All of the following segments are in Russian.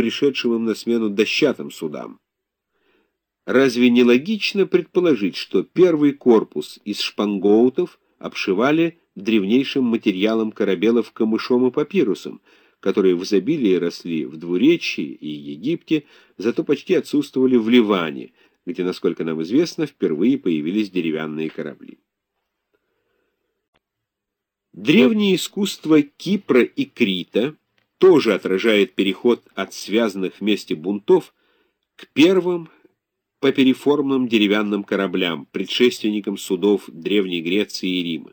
пришедшим им на смену дощатым судам. Разве не логично предположить, что первый корпус из шпангоутов обшивали древнейшим материалом корабелов камышом и папирусом, которые в изобилии росли в Двуречии и Египте, зато почти отсутствовали в Ливане, где, насколько нам известно, впервые появились деревянные корабли. Древнее искусство Кипра и Крита тоже отражает переход от связанных вместе бунтов к первым попереформным деревянным кораблям, предшественникам судов Древней Греции и Рима.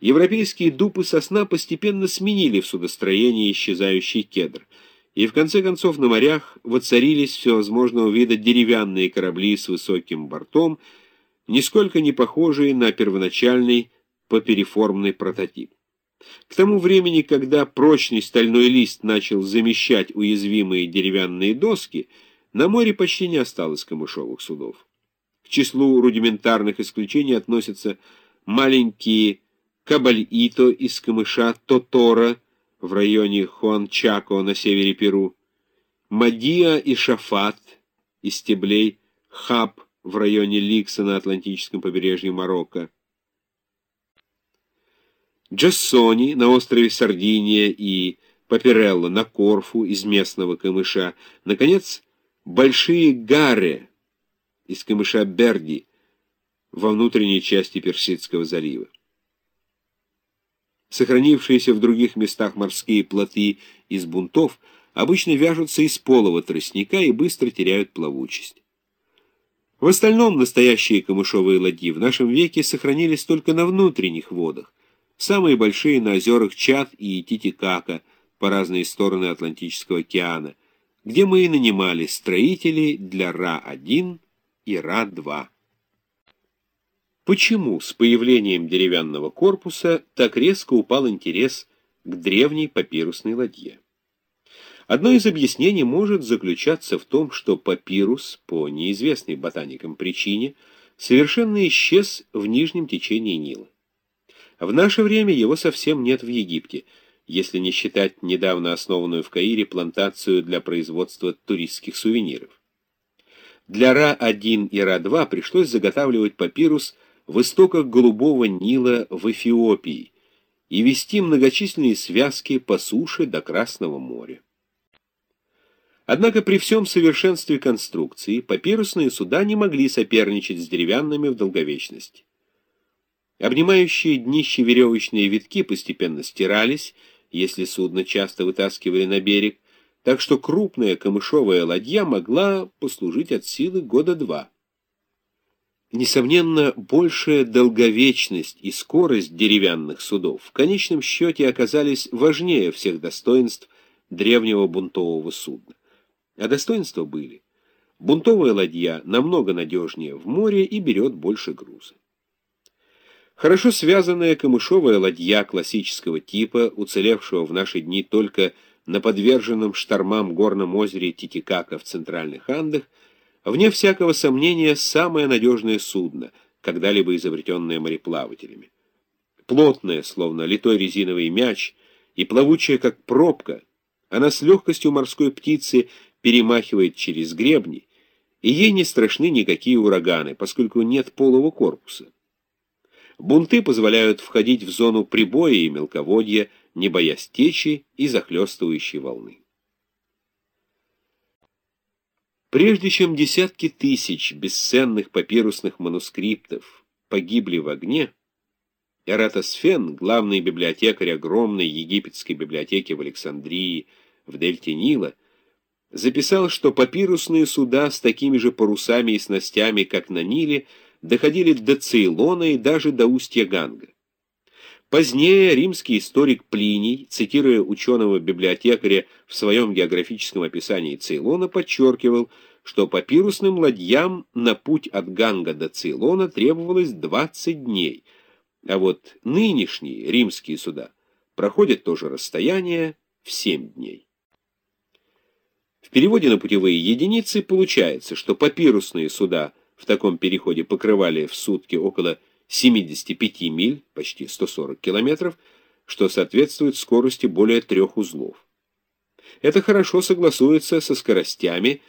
Европейские дуб и сосна постепенно сменили в судостроении исчезающий кедр, и в конце концов на морях воцарились всевозможного вида деревянные корабли с высоким бортом, нисколько не похожие на первоначальный попереформный прототип. К тому времени, когда прочный стальной лист начал замещать уязвимые деревянные доски, на море почти не осталось камышовых судов. К числу рудиментарных исключений относятся маленькие Кабальито из камыша Тотора в районе Хуанчако на севере Перу, Мадия и Шафат из стеблей Хаб в районе Ликса на Атлантическом побережье Марокко, Джассони на острове Сардиния и Паперелло на Корфу из местного камыша, наконец, большие гары из камыша Берди во внутренней части Персидского залива. Сохранившиеся в других местах морские плоты из бунтов обычно вяжутся из полого тростника и быстро теряют плавучесть. В остальном настоящие камышовые ладьи в нашем веке сохранились только на внутренних водах, самые большие на озерах Чад и Титикака по разные стороны Атлантического океана, где мы и нанимали строителей для Ра-1 и Ра-2. Почему с появлением деревянного корпуса так резко упал интерес к древней папирусной ладье? Одно из объяснений может заключаться в том, что папирус, по неизвестной ботаникам причине, совершенно исчез в нижнем течении Нила. В наше время его совсем нет в Египте, если не считать недавно основанную в Каире плантацию для производства туристских сувениров. Для Ра-1 и Ра-2 пришлось заготавливать папирус – в истоках Голубого Нила в Эфиопии и вести многочисленные связки по суше до Красного моря. Однако при всем совершенстве конструкции папирусные суда не могли соперничать с деревянными в долговечности. Обнимающие днище веревочные витки постепенно стирались, если судно часто вытаскивали на берег, так что крупная камышовая ладья могла послужить от силы года два. Несомненно, большая долговечность и скорость деревянных судов в конечном счете оказались важнее всех достоинств древнего бунтового судна. А достоинства были. Бунтовая ладья намного надежнее в море и берет больше груза. Хорошо связанная камышовая ладья классического типа, уцелевшего в наши дни только на подверженном штормам горном озере Титикака в центральных Андах, вне всякого сомнения, самое надежное судно, когда-либо изобретенное мореплавателями. Плотное, словно литой резиновый мяч, и плавучая, как пробка, она с легкостью морской птицы перемахивает через гребни, и ей не страшны никакие ураганы, поскольку нет полого корпуса. Бунты позволяют входить в зону прибоя и мелководья, не боясь течи и захлестывающей волны. Прежде чем десятки тысяч бесценных папирусных манускриптов погибли в огне, Эратосфен, главный библиотекарь огромной египетской библиотеки в Александрии, в дельте Нила, записал, что папирусные суда с такими же парусами и снастями, как на Ниле, доходили до Цейлона и даже до устья Ганга. Позднее римский историк Плиний, цитируя ученого-библиотекаря в своем географическом описании Цейлона, подчеркивал, что папирусным ладьям на путь от Ганга до Цейлона требовалось 20 дней, а вот нынешние римские суда проходят то же расстояние в 7 дней. В переводе на путевые единицы получается, что папирусные суда в таком переходе покрывали в сутки около 75 миль, почти 140 километров, что соответствует скорости более трех узлов. Это хорошо согласуется со скоростями,